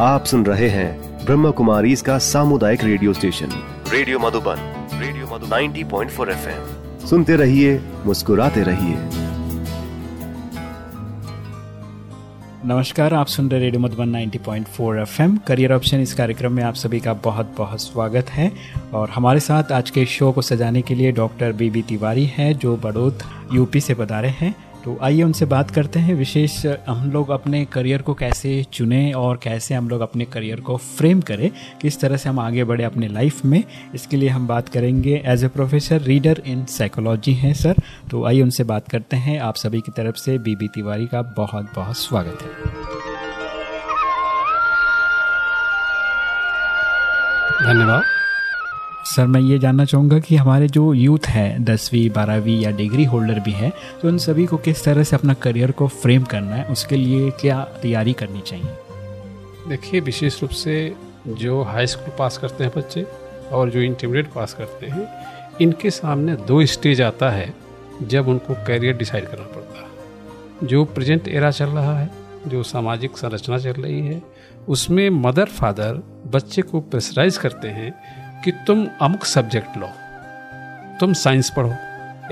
आप सुन रहे हैं ब्रह्म कुमारी इसका सामुदायिक radio station. Radio Madhuban radio Madhuban. 90.4 FM. सुनते रहिए मुस्कुराते रहिए। नमस्कार आप सुन रहे radio Madhuban 90.4 FM. Career option इस कार्यक्रम में आप सभी का बहुत बहुत स्वागत है। और हमारे साथ आज के शो को सजाने के लिए डॉक्टर बीबी तिवारी हैं जो बड़ौद यूपी से रहे हैं। तो आइए उनसे बात करते हैं, विशेष हम लोग अपने करियर को कैसे चुनें और कैसे हम लोग अपने करियर को फ्रेम करें, किस तरह से हम आगे बढ़े अपने लाइफ में। इसके लिए हम बात करेंगे as a professor reader in psychology हैं सर तो आइए उनसे बात करते हैं। आप सभी की तरफ़ से बीबी तिवारी का बहुत बहुत स्वागत है। धन्यवाद। सर, मैं ये जानना चाहूँगा कि हमारे जो यूथ है, दसवीं, बारहवीं या डिग्री होल्डर भी है तो उन सभी को किस तरह से अपना करियर को फ्रेम करना है? उसके लिए क्या तैयारी करनी चाहिए? देखिए, विशेष रूप से जो हाई स्कूल पास करते हैं बच्चे और जो इंटरमीडिएट पास करते हैं, इनके सामने दो स्टेज आता है जब उनको करियर डिसाइड करना पड़ता है। जो प्रेजेंट एरा चल रहा है, जो सामाजिक संरचना चल रही है, उसमें मदर फादर बच्चे को प्रेशराइज करते हैं कि तुम अमुक सब्जेक्ट लो। तुम साइंस पढ़ो,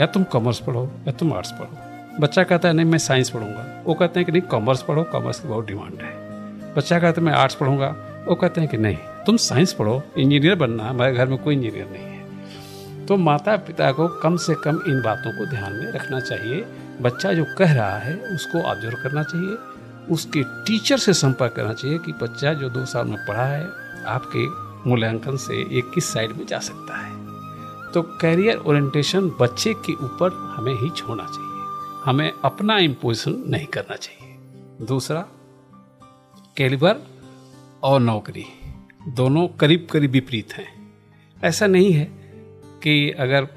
या तुम कॉमर्स पढ़ो, या तुम आर्ट्स पढ़ो। बच्चा कहता है, नहीं, मैं साइंस पढ़ूँगा। वो कहते हैं कि, नहीं कॉमर्स पढ़ो कॉमर्स की बहुत डिमांड है। बच्चा कहता है, मैं आर्ट्स पढ़ूँगा। वो कहते हैं कि, नहीं, तुम साइंस पढ़ो इंजीनियर बनना हमारे घर में कोई इंजीनियर नहीं है। तो माता पिता को कम से कम इन बातों को ध्यान में रखना चाहिए। बच्चा जो कह रहा है, उसको ऑब्ज़र्व करना चाहिए। उसके टीचर से संपर्क करना चाहिए कि बच्चा जो दो साल में पढ़ा है, आपके मूल्यांकन से एक किस साइड में जा सकता है। तो कैरियर ओरिएंटेशन बच्चे के ऊपर हमें ही छोड़ना चाहिए। हमें अपना इम्पोजिशन नहीं करना चाहिए। दूसरा कैलिबर और नौकरी। दोनों करीब करीब विपरीत हैं। ऐसा नहीं है कि अगर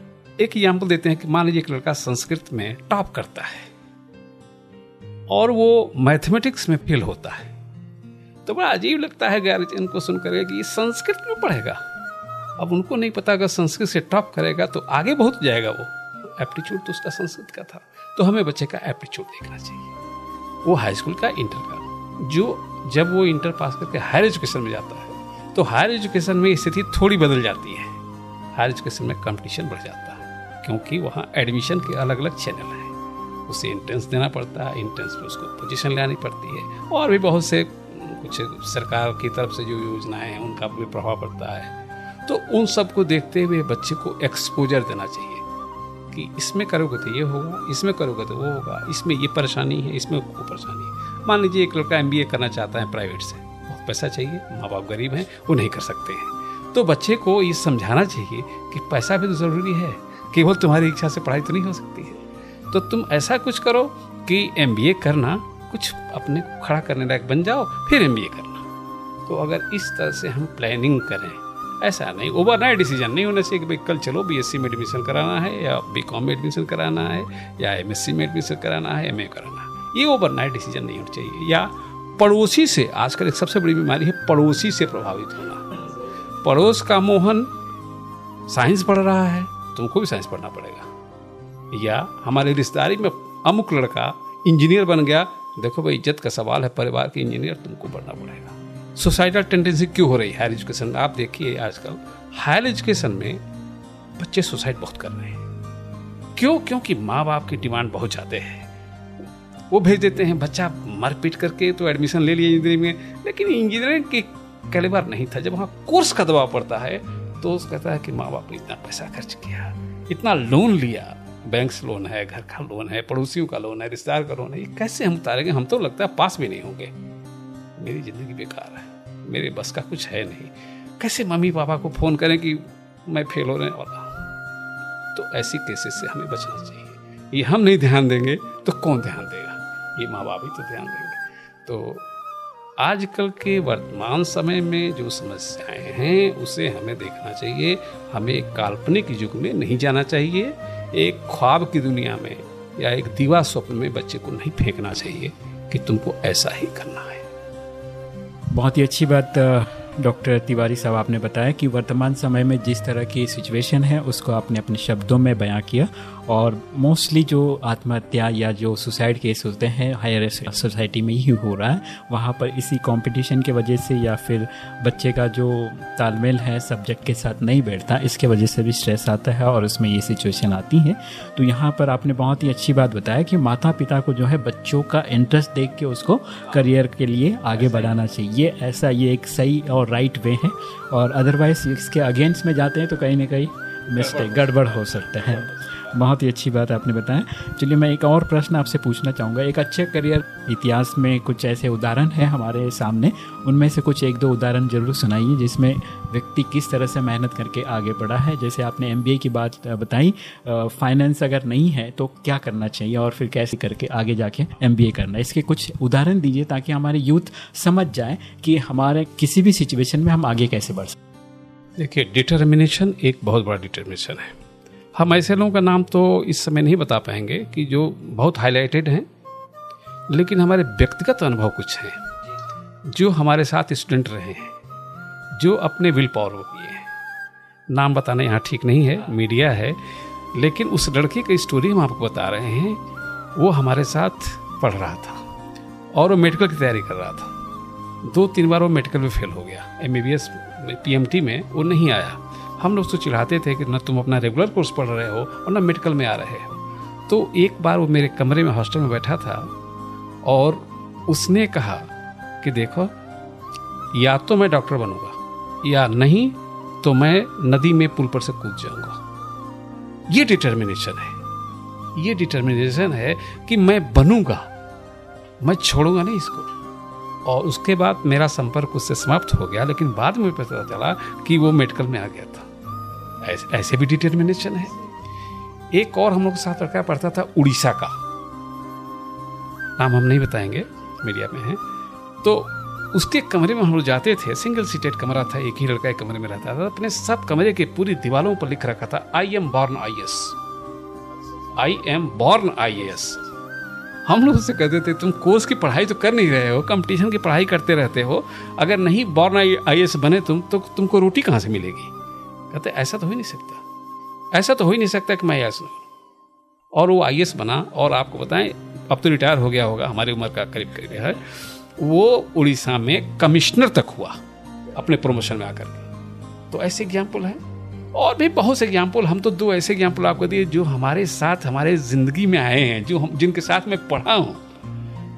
एक एग्ज़ाम्पल देते हैं कि मान लीजिए एक लड़का संस्कृत में टॉप करता है और वो मैथमेटिक्स में फेल होता है। तो बड़ा अजीब लगता है गार्जियन को सुनकर कि ये संस्कृत में पढ़ेगा। अब उनको नहीं पता अगर संस्कृत से टॉप करेगा तो आगे बहुत जाएगा वो। एप्टीट्यूड तो उसका संस्कृत का था। तो हमें बच्चे का एप्टीट्यूड देखना चाहिए। वो हाई स्कूल का इंटर का। जो जब वो इंटर पास करके हायर एजुकेशन में जाता है तो हायर एजुकेशन में स्थिति थोड़ी बदल जाती है। हायर एजुकेशन में कंपटीशन बढ़ जाता है, क्योंकि वहाँ एडमिशन के अलग अलग चैनल हैं। उसे इंट्रेंस देना पड़ता है इंट्रेंस में उसको पोजीशन लानी पड़ती है, और भी बहुत से कुछ सरकार की तरफ़ से जो योजनाएँ हैं, उनका भी प्रभाव पड़ता है। तो उन सबको देखते हुए बच्चे को एक्सपोजर देना चाहिए कि इसमें करोगे तो ये होगा, इसमें करोगे तो वो होगा, इसमें ये परेशानी है, इसमें वो परेशानी है। मान लीजिए एक लड़का एमबीए करना चाहता है प्राइवेट से, बहुत पैसा चाहिए माँ बाप गरीब हैं, वो नहीं कर सकते हैं। तो बच्चे को ये समझाना चाहिए कि पैसा भी तो ज़रूरी है, केवल तुम्हारी इच्छा से पढ़ाई तो नहीं हो सकती है। तो तुम ऐसा कुछ करो कि एमबीए करना कुछ अपने को खड़ा करने लायक बन जाओ, फिर एम करना। तो अगर इस तरह से हम प्लानिंग करें, ऐसा नहीं ओवरनाइट डिसीज़न नहीं होना चाहिए कि भाई कल चलो बीएससी में एडमिशन कराना है, या बी कॉम में एडमिशन कराना है, या एमएससी में एडमिशन कराना है एम कराना है। ये ओवरनाइट डिसीज़न नहीं होना चाहिए। या पड़ोसी से, आजकल एक सबसे बड़ी बीमारी है, पड़ोसी से प्रभावित होना। पड़ोस का मोहन साइंस पढ़ रहा है, तुमको भी साइंस पढ़ना पड़ेगा। या हमारे रिश्तेदारी में अमुक लड़का इंजीनियर बन गया देखो भाई, इज़्ज़त का सवाल है, परिवार के इंजीनियर तुमको बढ़ना पड़ेगा। सोसाइटल टेंडेंसी क्यों हो रही है हायर एजुकेशन आप देखिए आजकल हायर एजुकेशन में बच्चे सुसाइड बहुत कर रहे हैं। क्यों? क्योंकि माँ बाप की डिमांड बहुत ज़्यादा है। वो भेज देते हैं, बच्चा मर पीट करके तो एडमिशन ले लिया इंजीनियरिंग में। लेकिन इंजीनियरिंग की कैलिबर नहीं था। जब वहाँ कोर्स का दबाव पड़ता है तो उस कहता है कि माँ बाप ने इतना पैसा खर्च किया, इतना लोन लिया बैंक से लोन है, घर का लोन है, पड़ोसियों का लोन है, रिश्तेदार का लोन है, ये कैसे हम उतारेंगे? हम तो लगता है पास भी नहीं होंगे। मेरी ज़िंदगी बेकार है। मेरे बस का कुछ है नहीं। कैसे मम्मी पापा को फ़ोन करें कि मैं फेल होने वाला हूँ? तो ऐसी केसेस से हमें बचना चाहिए। ये हम नहीं ध्यान देंगे तो कौन ध्यान देगा? ये माँ बाप ही तो ध्यान देंगे। तो आजकल के वर्तमान समय में जो समस्याएँ हैं, उसे हमें देखना चाहिए। हमें काल्पनिक युग में नहीं जाना चाहिए। एक ख्वाब की दुनिया में या एक दीवा स्वप्न में बच्चे को नहीं फेंकना चाहिए कि तुमको ऐसा ही करना है। बहुत ही अच्छी बात डॉक्टर तिवारी साहब, आपने बताया कि वर्तमान समय में जिस तरह की सिचुएशन है, उसको आपने अपने शब्दों में बयां किया और मोस्टली जो आत्महत्या या जो सुसाइड केस होते हैं हायर सोसाइटी में ही हो रहा है। वहाँ पर इसी कंपटीशन के वजह से या फिर बच्चे का जो तालमेल है सब्जेक्ट के साथ नहीं बैठता इसके वजह से भी स्ट्रेस आता है और उसमें ये सिचुएशन आती है। तो यहाँ पर आपने बहुत ही अच्छी बात बताया कि माता पिता को जो है बच्चों का इंटरेस्ट देख के उसको करियर के लिए आगे बढ़ाना चाहिए। ये ऐसा ये एक सही और राइट वे है। और अदरवाइज़ इसके अगेंस्ट में जाते हैं तो कहीं ना कहीं मिस्टेक गड़बड़ हो सकता है। बहुत ही अच्छी बात आपने बताया। चलिए मैं एक और प्रश्न आपसे पूछना चाहूँगा। एक अच्छे करियर इतिहास में कुछ ऐसे उदाहरण हैं हमारे सामने। उनमें से कुछ एक दो उदाहरण ज़रूर सुनाइए, जिसमें व्यक्ति किस तरह से मेहनत करके आगे बढ़ा है। जैसे आपने एमबीए की बात बताई फाइनेंस अगर नहीं है तो क्या करना चाहिए और फिर कैसे करके आगे जाके एमबीए करना इसके कुछ उदाहरण दीजिए ताकि हमारे यूथ समझ जाए कि हमारे किसी भी सिचुएशन में हम आगे कैसे बढ़ सकते देखिए डिटर्मिनेशन एक बहुत बड़ा डिटर्मिनेशन है। हम ऐसे लोगों का नाम तो इस समय नहीं बता पाएँगे कि जो बहुत हाईलाइटेड हैं, लेकिन हमारे व्यक्तिगत अनुभव कुछ हैं। जो हमारे साथ स्टूडेंट रहे हैं, जो अपने विल पावर हो गए हैं। नाम बताना यहाँ ठीक नहीं है मीडिया है, लेकिन उस लड़के की स्टोरी हम आपको बता रहे हैं, वो हमारे साथ पढ़ रहा था और वो मेडिकल की तैयारी कर रहा था। दो तीन बार वो मेडिकल में फेल हो गया। एम बी पी में वो नहीं आया। हम लोग उसको चिढ़ाते थे कि न तुम अपना रेगुलर कोर्स पढ़ रहे हो और ना मेडिकल में आ रहे हो। तो एक बार वो मेरे कमरे में हॉस्टल में बैठा था और उसने कहा कि देखो, या तो मैं डॉक्टर बनूँगा, या नहीं तो मैं नदी में पुल पर से कूद जाऊँगा। ये डिटर्मिनेशन है। ये डिटर्मिनेशन है कि मैं बनूँगा, मैं छोड़ूँगा नहीं इसको। और उसके बाद मेरा संपर्क उससे समाप्त हो गया, लेकिन बाद में पता चला कि वो मेडिकल में आ गया था। ऐसे, ऐसे भी डिटर्मिनेशन है। एक और हम लोग के साथ लड़का पढ़ता था उड़ीसा का। नाम हम नहीं बताएँगे मीडिया में है। तो उसके कमरे में हम लोग जाते थे सिंगल सीटेड कमरा था एक ही लड़का एक कमरे में रहता था। अपने सब कमरे के पूरी दीवारों पर लिख रखा था I am born I S I am born I S हम लोग उससे कहते थे तुम कोर्स की पढ़ाई तो कर नहीं रहे हो कंपटीशन की पढ़ाई करते रहते हो। अगर नहीं बॉर्न आई एस बने तुम तो तुमको रोटी कहाँ से मिलेगी? कहते, ऐसा तो हो ही नहीं सकता। ऐसा तो हो ही नहीं सकता कि मैं आई एस और वो आई बना, और आपको बताएँ, अब तो रिटायर हो गया होगा, हमारी उम्र का करीब करीब है। वो उड़ीसा में कमिश्नर तक हुआ, अपने प्रमोशन में आकर के। तो ऐसे एग्ज़ाम्पल है। और भी बहुत से एग्ज़ाम्पल, हम तो दो ऐसे एग्ज़ाम्पल आपको दिए, जो हमारे साथ, हमारे ज़िंदगी में आए हैं, जो हम, जिनके साथ मैं पढ़ा हूँ,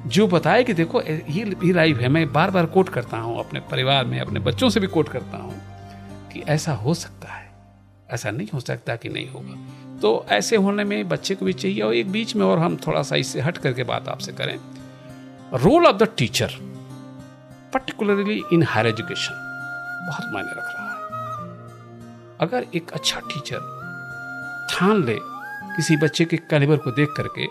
जो बताए कि देखो, ये ही लाइफ है, मैं बार बार कोट करता हूँ, अपने परिवार में, अपने बच्चों से भी कोट करता हूँ। कि ऐसा हो सकता है। ऐसा नहीं हो सकता कि नहीं होगा। तो ऐसे होने में बच्चे को भी चाहिए और एक बीच में और हम थोड़ा सा इससे हट करके बात आपसे करें। Role of the teacher particularly in higher education बहुत मायने रख रहा है। अगर एक अच्छा टीचर ठान ले किसी बच्चे के कैलिबर को देख करके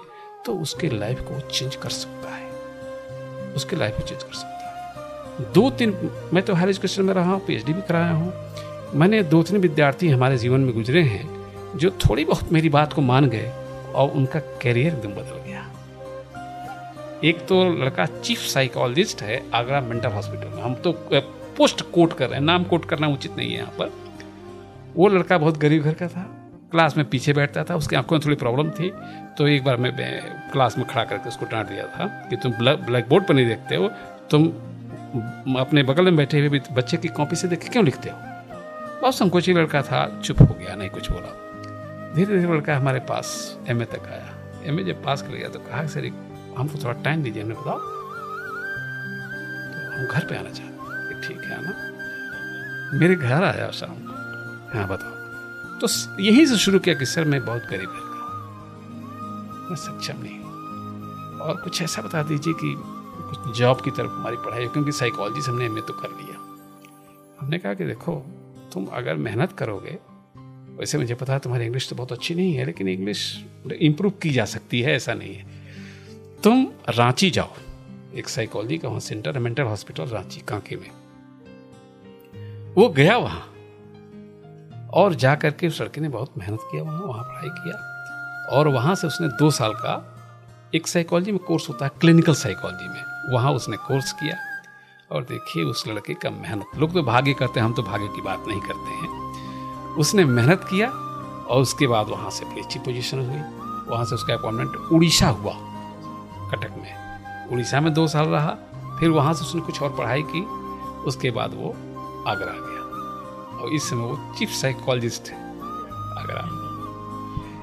तो उसके लाइफ को चेंज कर सकता है। उसके लाइफ को चेंज कर सकता है। दो तीन, मैं तो हायर एजुकेशन में रहा हूँ पीएचडी भी कराया हूँ। मैंने दो तीन विद्यार्थी हमारे जीवन में गुजरे हैं, जो थोड़ी बहुत मेरी बात को मान गए और उनका करियर एकदम बदल गया। एक तो लड़का चीफ साइकोलॉजिस्ट है, आगरा मेंटल हॉस्पिटल में। हम तो पोस्ट कोट कर रहे हैं, नाम कोट करना उचित नहीं है यहाँ पर। वो लड़का बहुत गरीब घर का था क्लास में पीछे बैठता था, उसकी आँखों में थोड़ी प्रॉब्लम थी तो एक बार मैं क्लास में खड़ा करके उसको डांट दिया था कि तुम ब्लैक बोर्ड पर नहीं देखते हो, तुम अपने बगल में बैठे हुए बच्चे की कॉपी से देख के क्यों लिखते हो? बहुत संकोची लड़का था, चुप हो गया, नहीं कुछ बोला। धीरे धीरे लड़का हमारे पास एमए तक आया। एमए जब पास कर गया तो कहा, सर हमको थोड़ा टाइम दीजिए, हमने बताओ तो हम घर पे आना चाहते ठीक है, आना। मेरे घर आया शाम को। हाँ बताओ। तो यहीं से शुरू किया कि, सर, मैं बहुत गरीब लड़का मैं सक्षम नहीं हूँ। और कुछ ऐसा बता दीजिए कि, कुछ जॉब की तरफ़ हमारी पढ़ाई क्योंकि साइकोलॉजी से हमने एमए तो कर लिया। हमने कहा कि, देखो तुम अगर मेहनत करोगे, वैसे मुझे पता है तुम्हारी इंग्लिश तो बहुत अच्छी नहीं है, लेकिन इंग्लिश इम्प्रूव की जा सकती है, ऐसा नहीं है। तुम रांची जाओ, एक साइकोलॉजी का centre mental hospital Ranchi, Kanke में। वो गया वहाँ, और जा करके उस लड़के ने बहुत मेहनत किया वहाँ वहाँ पढ़ाई किया, और वहाँ से उसने दो साल का एक साइकोलॉजी में कोर्स होता है क्लिनिकल साइकोलॉजी में। वहाँ उसने कोर्स किया। और देखिए उस लड़के का मेहनत। लोग तो भाग्य करते हैं, हम तो भाग्य की बात नहीं करते हैं। उसने मेहनत किया और उसके बाद वहाँ से अपनी अच्छी पोजीशन हुई। वहाँ से उसका अपॉइंटमेंट उड़ीसा हुआ, कटक में। उड़ीसा में दो साल रहा, फिर वहाँ से उसने कुछ और पढ़ाई की, उसके बाद वो आगरा गया। और इस समय वो चीफ साइकोलॉजिस्ट है आगरा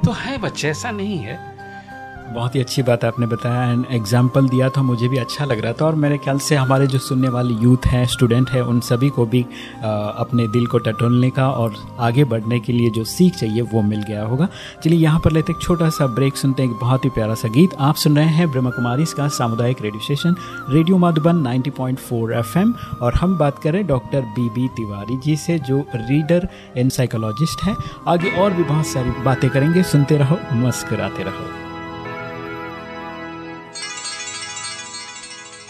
तो है बच्चे, ऐसा नहीं है बहुत ही अच्छी बात आपने बताया एंड एग्ज़ाम्पल दिया था मुझे भी अच्छा लग रहा था और मेरे ख्याल से हमारे जो सुनने वाले यूथ हैं स्टूडेंट हैं उन सभी को भी आ, अपने दिल को टटोलने का और आगे बढ़ने के लिए जो सीख चाहिए वो मिल गया होगा। चलिए यहाँ पर लेते एक छोटा सा ब्रेक सुनते हैं एक बहुत ही प्यारा सा गीत। आप सुन रहे हैं ब्रह्म कुमारी इसका सामुदायिक radio station radio Madhuban 90.4 FM और हम बात करें doctor B B Tiwari ji से जो रीडर एंड साइकोलॉजिस्ट है। आगे और भी बहुत सारी बातें करेंगे सुनते रहो मस्कराते रहो।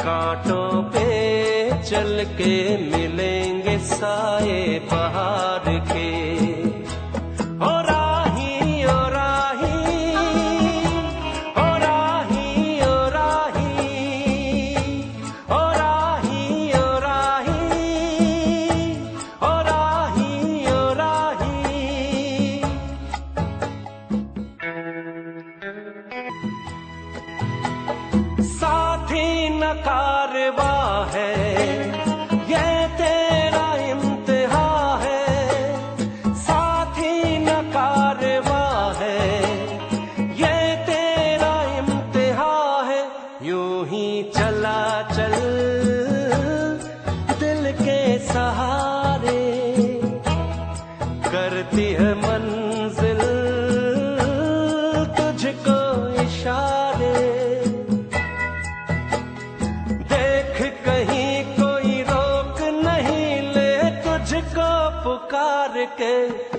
कांटों पे चल के मिलेंगे साए पहाड़ के। करके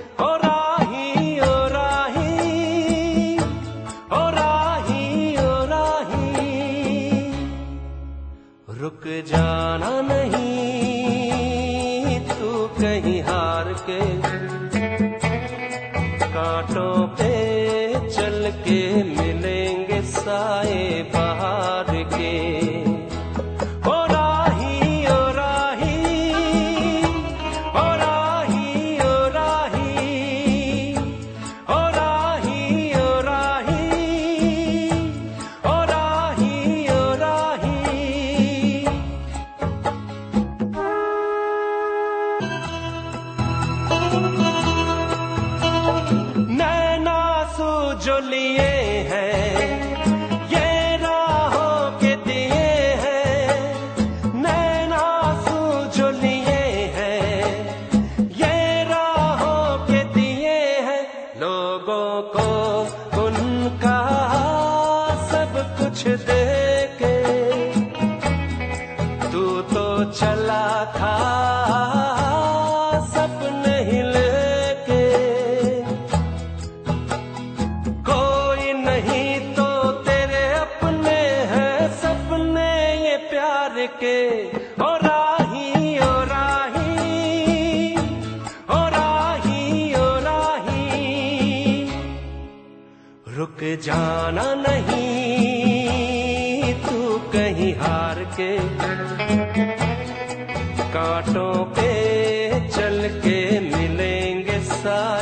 जो लिए हैं। side.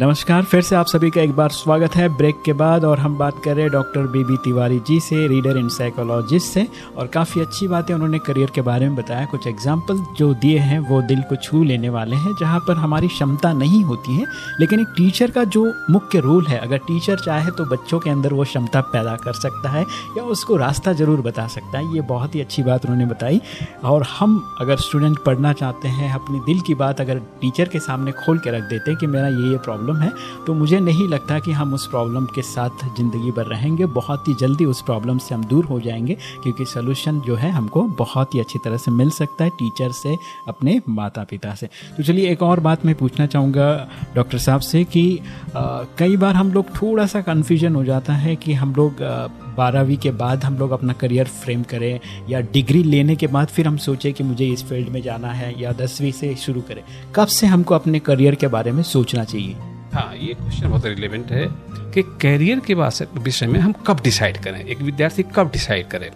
नमस्कार, फिर से आप सभी का एक बार स्वागत है ब्रेक के बाद और हम बात कर रहे हैं डॉक्टर बीबी तिवारी जी से, रीडर इन साइकोलॉजिस्ट से और काफ़ी अच्छी बातें उन्होंने करियर के बारे में बताया। कुछ एग्ज़ाम्पल जो दिए हैं, वो दिल को छू लेने वाले हैं, जहाँ पर हमारी क्षमता नहीं होती है, लेकिन एक टीचर का जो मुख्य रोल है, अगर टीचर चाहे तो बच्चों के अंदर वो क्षमता पैदा कर सकता है या उसको रास्ता ज़रूर बता सकता है। ये बहुत ही अच्छी बात उन्होंने बताई। और हम अगर स्टूडेंट पढ़ना चाहते हैं, अपनी दिल की बात अगर टीचर के सामने खोल के रख देते हैं कि मेरा ये ये प्रॉब्लम प्रॉब्लम है तो मुझे नहीं लगता कि हम उस प्रॉब्लम के साथ ज़िंदगी भर रहेंगे। बहुत ही जल्दी उस प्रॉब्लम से हम दूर हो जाएँगे, क्योंकि सोल्यूशन जो है हमको बहुत ही अच्छी तरह से मिल सकता है टीचर से, अपने माता पिता से। तो चलिए एक और बात मैं पूछना चाहूँगा डॉक्टर साहब से कि कई बार हम लोग थोड़ा सा कन्फ्यूज़न हो जाता है कि हम लोग बारहवीं के बाद हम लोग अपना करियर फ्रेम करें या डिग्री लेने के बाद फिर हम सोचें कि मुझे इस फ़ील्ड में जाना है या दसवीं से शुरू करें। कब से हमको अपने करियर के बारे में सोचना चाहिए? हाँ ये क्वेश्चन बहुत रिलेवेंट है कि कैरियर के विषय में हम कब डिसाइड करें? एक विद्यार्थी कब डिसाइड करे?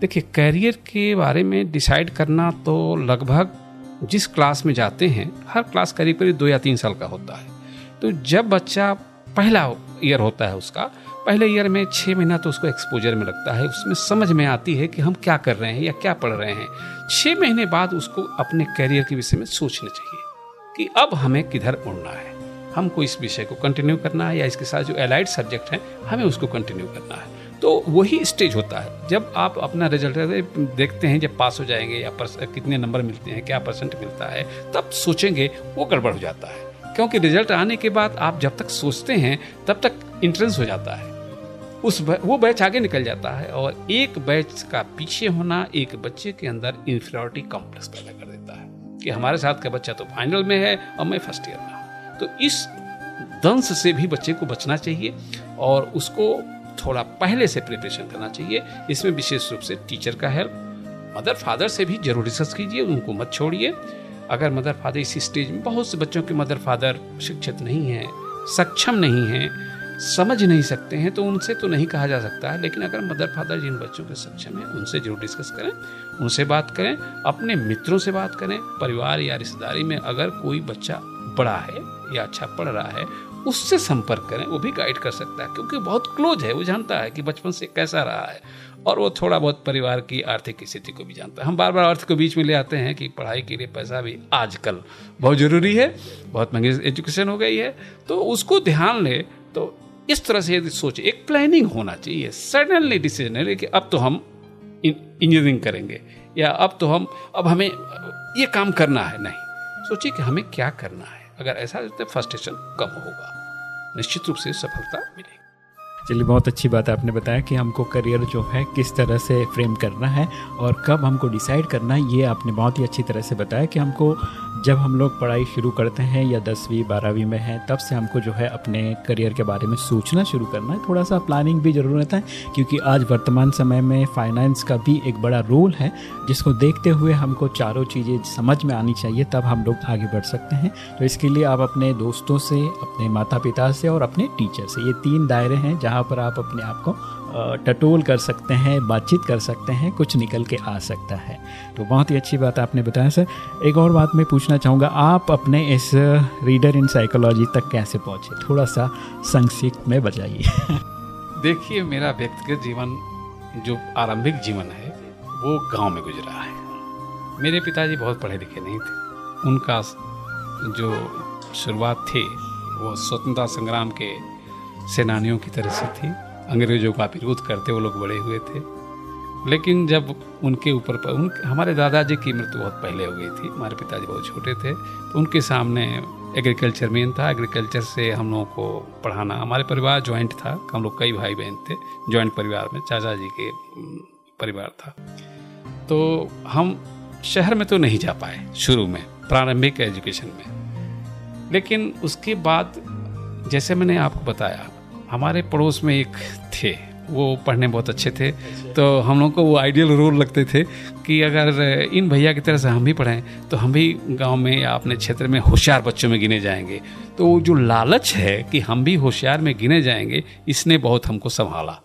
देखिए कैरियर के बारे में डिसाइड करना तो लगभग जिस क्लास में जाते हैं, हर क्लास करीब करीब दो या तीन साल का होता है। तो जब बच्चा पहला ईयर होता है उसका, पहले ईयर में छः महीना तो उसको एक्सपोजर में लगता है, उसमें समझ में आती है कि हम क्या कर रहे हैं या क्या पढ़ रहे हैं। छः महीने बाद उसको अपने कैरियर के विषय में सोचना चाहिए कि अब हमें किधर उड़ना है। हमको इस विषय को कंटिन्यू करना है या इसके साथ जो एलाइड सब्जेक्ट हैं, हमें उसको कंटिन्यू करना है। तो वही स्टेज होता है। जब आप अपना रिज़ल्ट देखते हैं जब पास हो जाएँगे या कितने नंबर मिलते हैं, क्या परसेंट मिलता है, तब सोचेंगे, वो गड़बड़ हो जाता है। क्योंकि रिज़ल्ट आने के बाद आप जब तक सोचते हैं, तब तक इंट्रेंस हो जाता है। उस वो बैच आगे निकल जाता है और एक बैच का पीछे होना एक बच्चे के अंदर इंफियोरिटी कॉम्प्लेक्स पैदा कर देता है कि हमारे साथ का बच्चा तो फाइनल में है और मैं फ़र्स्ट ईयर में तो इस दंश से भी बच्चे को बचना चाहिए और उसको थोड़ा पहले से प्रिपरेशन करना चाहिए। इसमें विशेष रूप से टीचर का हेल्प मदर फादर से भी ज़रूर डिस्कस कीजिए, उनको मत छोड़िए। अगर मदर फादर इसी स्टेज में, बहुत से बच्चों के मदर फादर शिक्षित नहीं हैं, सक्षम नहीं हैं, समझ नहीं सकते हैं तो उनसे तो नहीं कहा जा सकता है। लेकिन अगर मदर फादर जिन बच्चों के सक्षम हैं, उनसे ज़रूर डिस्कस करें, उनसे बात करें, अपने मित्रों से बात करें, परिवार या रिश्तेदारी में अगर कोई बच्चा बड़ा है या अच्छा पढ़ रहा है, उससे संपर्क करें, वो भी गाइड कर सकता है, क्योंकि बहुत क्लोज है, वो जानता है कि बचपन से कैसा रहा है, और वो थोड़ा बहुत परिवार की आर्थिक स्थिति को भी जानता है। हम बार बार अर्थ को बीच में ले आते हैं कि पढ़ाई के लिए पैसा भी आजकल बहुत ज़रूरी है, बहुत महँगी एजुकेशन हो गई है तो उसको ध्यान ले तो इस तरह से यदि सोचे, एक प्लानिंग होना चाहिए सडनली डिसीज़न है कि अब तो हम इंजीनियरिंग करेंगे, या अब तो हम, अब हमें ये काम करना है, नहीं, सोचिए कि हमें क्या करना है। अगर ऐसा तो फ्रस्ट्रेशन कम होगा। निश्चित रूप से सफलता मिलेगी। चलिए, बहुत अच्छी बात आपने बताया कि हमको करियर जो है किस तरह से फ्रेम करना है और कब हमको डिसाइड करना है, ये आपने बहुत ही अच्छी तरह से बताया कि हमको जब हम लोग पढ़ाई शुरू करते हैं या दसवीं, बारहवीं में हैं, तब से हमको जो है अपने करियर के बारे में सोचना शुरू करना है। थोड़ा सा प्लानिंग भी ज़रूर रहता है, क्योंकि आज वर्तमान समय में फाइनेंस का भी एक बड़ा रोल है, जिसको देखते हुए हमको चारों चीज़ें समझ में आनी चाहिए, तब हम लोग आगे बढ़ सकते हैं। तो इसके लिए आप अपने दोस्तों से, अपने माता पिता से और अपने टीचर से, ये तीन दायरे हैं जहाँ पर आप अपने आप को टटोल कर सकते हैं, बातचीत कर सकते हैं, कुछ निकल के आ सकता है। तो बहुत ही अच्छी बात आपने बताया, सर। एक और बात मैं पूछना चाहूँगा, आप अपने इस रीडर इन साइकोलॉजी तक कैसे पहुँचे? थोड़ा सा संक्षिप्त में बताइए। देखिए, मेरा व्यक्तिगत जीवन, जो आरंभिक जीवन है, वो गाँव में गुजरा है। मेरे पिताजी बहुत पढ़े लिखे नहीं थे। उनका जो शुरुआत थी, वो स्वतंत्रता संग्राम के सेनानियों की तरह से थी। अंग्रेज़ों का विरोध करते वो लोग बड़े हुए थे। लेकिन जब उनके ऊपर उन हमारे दादाजी की मृत्यु बहुत पहले हो गई थी। हमारे पिताजी बहुत छोटे थे। तो उनके सामने एग्रीकल्चर मेन था। एग्रीकल्चर से हम लोगों को पढ़ाना, हमारे परिवार ज्वाइंट था। हम लोग कई भाई बहन थे। ज्वाइंट परिवार में चाचा जी के परिवार था। तो हम शहर में तो नहीं जा पाए शुरू में, प्रारंभिक एजुकेशन में। लेकिन उसके बाद, जैसे मैंने आपको बताया हमारे पड़ोस में एक थे, वो पढ़ने बहुत अच्छे थे। तो हम लोग को वो आइडियल रोल लगते थे कि अगर इन भैया की तरह से हम भी पढ़ें तो हम भी गाँव में या अपने क्षेत्र में होशियार बच्चों में गिने जाएँगे। तो जो लालच है कि हम भी होशियार में गिने जाएँगे, इसने बहुत हमको संभाला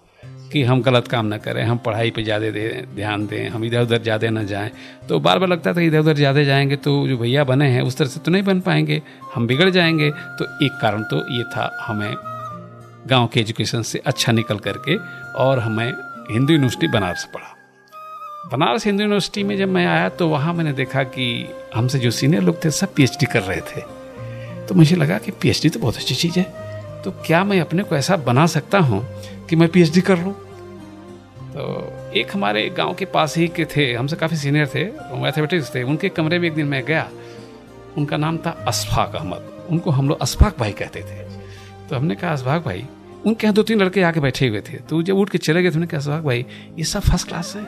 कि हम गलत काम ना करें, हम पढ़ाई पे ज़्यादा दें, ध्यान दें, हम इधर उधर ज़्यादा ना जाएँ। तो बार बार लगता था इधर उधर ज़्यादा जाएँगे तो जो भैया बने हैं, उस तरह से तो नहीं बन पाएँगे, हम बिगड़ जाएँगे। तो एक कारण तो ये था हमें गाँव के एजुकेशन से अच्छा निकल करके और हमें हिंदू यूनिवर्सिटी बनारस पढ़ा। बनारस हिंदू यूनिवर्सिटी में जब मैं आया तो वहाँ मैंने देखा कि हमसे जो सीनियर लोग थे सब पीएचडी कर रहे थे। तो मुझे लगा कि पीएचडी तो बहुत अच्छी चीज़ है। तो क्या मैं अपने को ऐसा बना सकता हूँ कि मैं पीएचडी कर लूँ? तो एक हमारे गाँव के पास ही के थे, हमसे काफ़ी सीनियर थे मैथमेटिक्स थे, उनके कमरे में एक दिन मैं गया। उनका नाम था अशफाक अहमद। उनको हम लोग अशफाक भाई कहते थे। तो हमने कहा असभाग भाई, उनके यहाँ दो तीन लड़के आके बैठे हुए थे। तो जब उठ के चले गए तो हमने कहा अशफाक भाई, ये सब फ़र्स्ट क्लास है।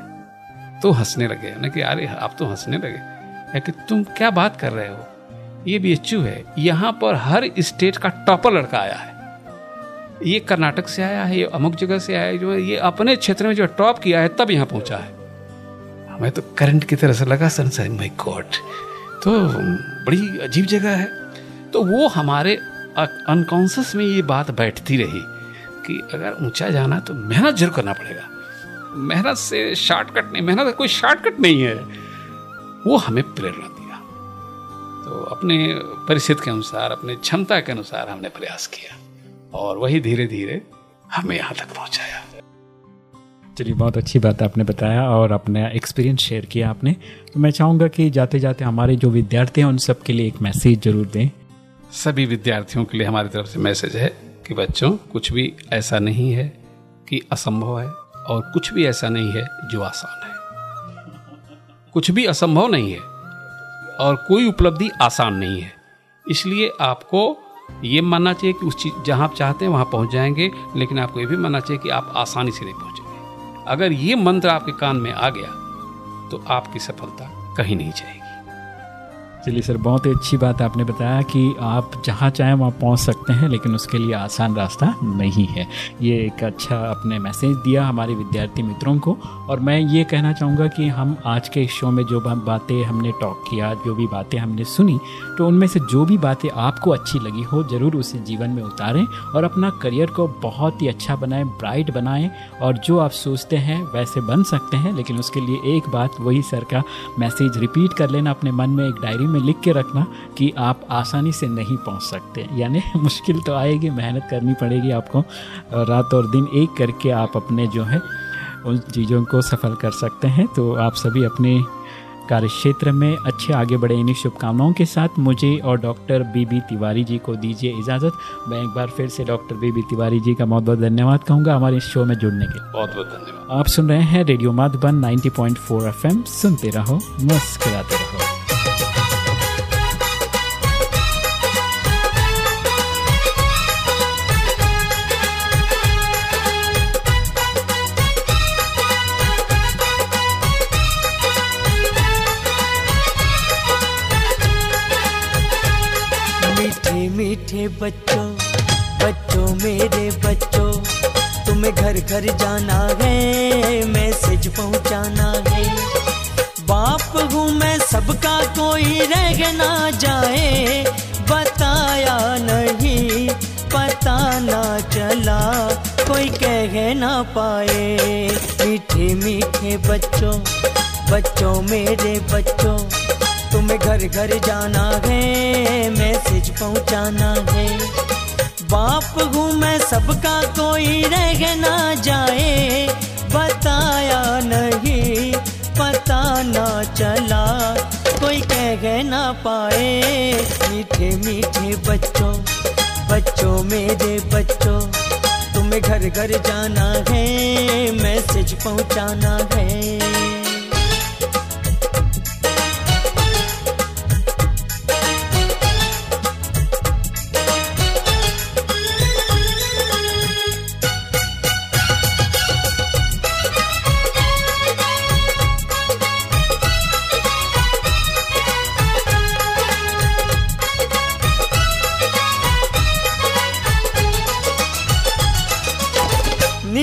तो हंसने लगे। उन्होंने कहा, अरे, आप तो हंसने लगे। कि तुम क्या बात कर रहे हो? ये बी है। यहाँ पर हर स्टेट का टॉपर लड़का आया है। ये कर्नाटक से आया है, ये अमुक जगह से आया है, जो ये अपने क्षेत्र में जो टॉप किया है, तब यहाँ पहुँचा है। हमें तो करंट की तरह से लगा सन सर माई गॉड तो बड़ी अजीब जगह है। तो वो हमारे अनकॉन्सियस में ये बात बैठती रही कि अगर ऊँचा जाना तो मेहनत ज़रूर करना पड़ेगा। मेहनत से शॉर्टकट नहीं, मेहनत कोई शॉर्टकट नहीं है। वो हमें प्रेरणा दिया। तो अपने परिस्थिति के अनुसार, अपने क्षमता के अनुसार हमने प्रयास किया और वही धीरे धीरे हमें यहाँ तक पहुँचाया। चलिए, बहुत अच्छी बात आपने बताया और अपना एक्सपीरियंस शेयर किया आपने। तो मैं चाहूँगा कि जाते जाते हमारे जो विद्यार्थी हैं, उन सब के लिए एक मैसेज ज़रूर दें। सभी विद्यार्थियों के लिए हमारी तरफ़ से मैसेज है कि बच्चों, कुछ भी ऐसा नहीं है कि असंभव है और कुछ भी ऐसा नहीं है जो आसान है। कुछ भी असंभव नहीं है और कोई उपलब्धि आसान नहीं है। इसलिए आपको ये मानना चाहिए कि उस चीज़, जहाँ आप चाहते हैं वहाँ पहुँच जाएँगे, लेकिन आपको ये भी मानना चाहिए कि आप आसानी से नहीं पहुँचेंगे। अगर ये मंत्र आपके कान में आ गया तो आपकी सफलता कहीं नहीं जाएगी। चलिए सर, बहुत ही अच्छी बात आपने बताया कि आप जहाँ चाहें वहाँ पहुँच सकते हैं, लेकिन उसके लिए आसान रास्ता नहीं है। ये एक अच्छा अपने मैसेज दिया हमारे विद्यार्थी मित्रों को, और मैं ये कहना चाहूँगा कि हम आज के शो में जो बातें हमने टॉक किया, जो भी बातें हमने सुनी तो उनमें से जो भी बातें आपको अच्छी लगी हो, ज़रूर उसे जीवन में उतारें और अपना करियर को बहुत ही अच्छा बनाएँ, ब्राइट बनाएँ, और जो आप सोचते हैं वैसे बन सकते हैं, लेकिन उसके लिए एक बात वही सर का मैसेज रिपीट कर लेना अपने मन में एक डायरी में लिख के रखना कि आप आसानी से नहीं पहुँच सकते। यानी मुश्किल तो आएगी मेहनत करनी पड़ेगी आपको। रात और दिन एक करके आप अपने जो है उन चीज़ों को सफल कर सकते हैं। तो आप सभी अपने कार्य क्षेत्र में अच्छे आगे बढ़े। इन्हीं शुभकामनाओं के साथ मुझे और डॉक्टर बीबी तिवारी जी को दीजिए इजाज़त। मैं एक बार फिर से डॉक्टर बीबी तिवारी जी का बहुत बहुत धन्यवाद कहूँगा हमारे इस शो में जुड़ने के लिए। बहुत बहुत धन्यवाद। आप सुन रहे हैं रेडियो माधुबन 90.4 एफएम। सुनते रहो मुस्कुराते रहो। बच्चों बच्चों, मेरे बच्चों, तुम्हें घर घर जाना है, मैसेज पहुंचाना है। बाप हूँ मैं, सबका कोई रह ना जाए, बताया नहीं, पता ना चला, कोई कह ना पाए। मीठे मीठे बच्चों बच्चों, मेरे बच्चों तुम्हें घर घर जाना है मैसेज पहुंचाना है। बाप हूँ मैं, सबका कोई रह ना जाए। बताया नहीं, पता ना चला। कोई कह ना पाए, मीठे मीठे बच्चों बच्चों मेरे बच्चों। तुम्हें घर घर जाना है मैसेज पहुंचाना है।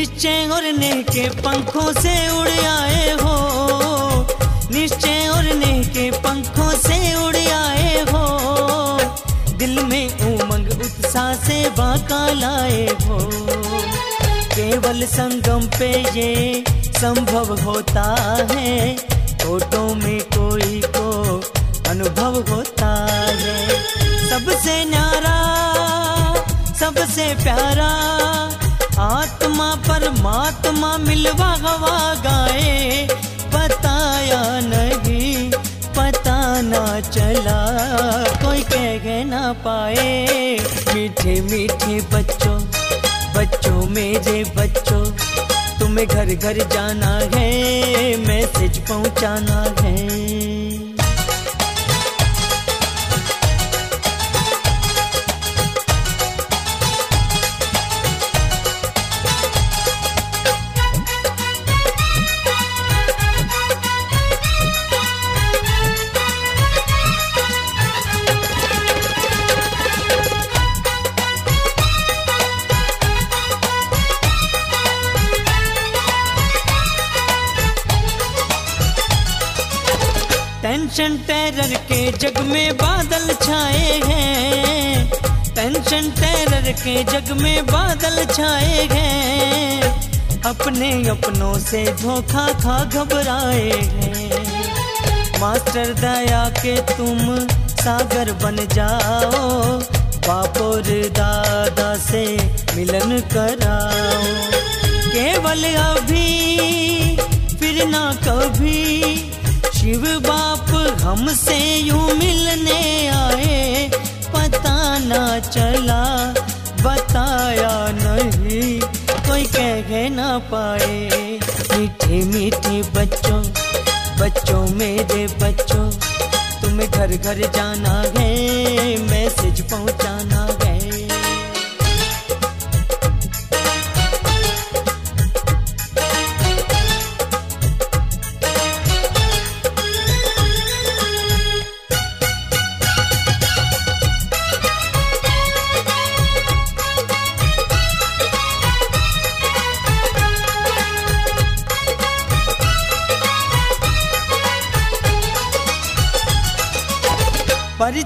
के पंखों से उड़ आए हो। निश्चय और ने के पंखों से उड़ आए हो। दिल में उमंग, उत्साह से बाका लाए हो। केवल संगम पे ये संभव होता है। फ़ोटो में कोई को अनुभव होता है। सबसे न्यारा, सबसे प्यारा आत्मा परमात्मा मिलवा हवा गाए। बताया नहीं, पता ना चला। कोई कह ना पाए। मीठे मीठे बच्चों बच्चों मेरे बच्चों, तुम्हें घर घर जाना है, मैसेज पहुंचाना है। टेंशन टेरर के जग में बादल छाए हैं। अपने अपनों से धोखा खा घबराए हैं। मास्टर दया के तुम सागर बन जाओ, बाप और दादा से मिलन कराओ। केवल अभी, फिर ना कभी, शिव बाप हमसे यूँ मिलने आए। पता चला, बताया नहीं। कोई कह ना पाए। मीठे मीठे बच्चों बच्चों मेरे बच्चों, तुम्हें घर घर जाना है।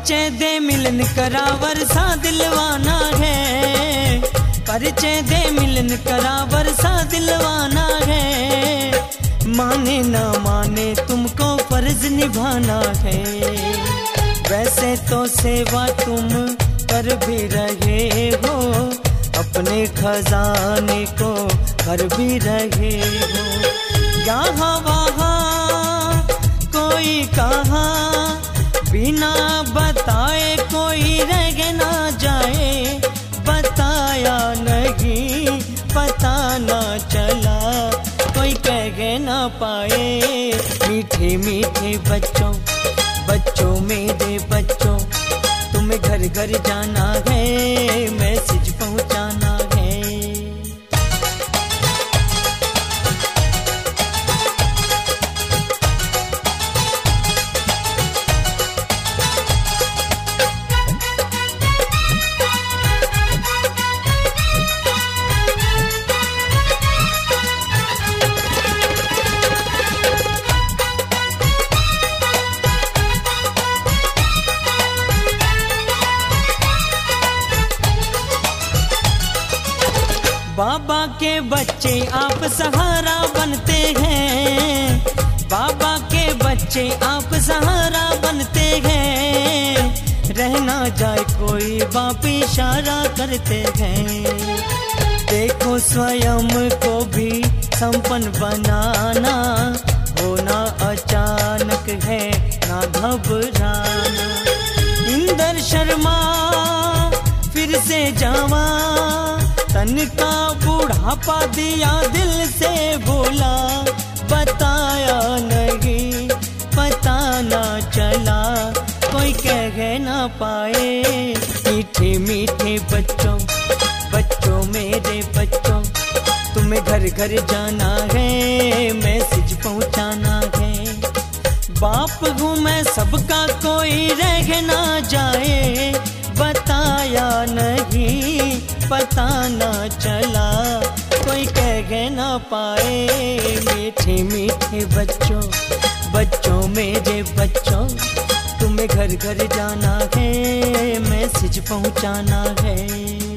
परिचय दे मिलन करावर सा दिलवाना है। परिचय दे मिलन करावर सा दिलवाना है। माने ना माने तुमको फ़र्ज़ निभाना है। वैसे तो सेवा तुम कर भी रहे हो। अपने खजाने को भर भी रहे हो। यहाँ वहाँ कोई कहा, बिना बताए पता ना चला, कोई कह ना पाए। मीठे मीठे बच्चों बच्चों, मेरे बच्चों, तुम्हें घर घर जाना है। बच्चे आप सहारा बनते हैं। रहना जाए कोई बाप इशारा करते हैं। देखो स्वयं को भी संपन्न बनाना, होना अचानक है ना घबराना। इंदर शर्मा, फिर से जावा, तन का बुढ़ापा दिया दिल से बोला, बताया नहीं पता ना चला, कोई कह ना पाए। मीठे मीठे बच्चों बच्चों, मेरे बच्चों, तुम्हें घर घर जाना है, मैसेज पहुंचाना है। बाप हूँ मैं, सबका कोई रह ना जाए, बताया नहीं, पता पाए मीठे मीठे बच्चों बच्चों मेरे बच्चों, तुम्हें घर घर जाना है, मैसेज पहुंचाना है।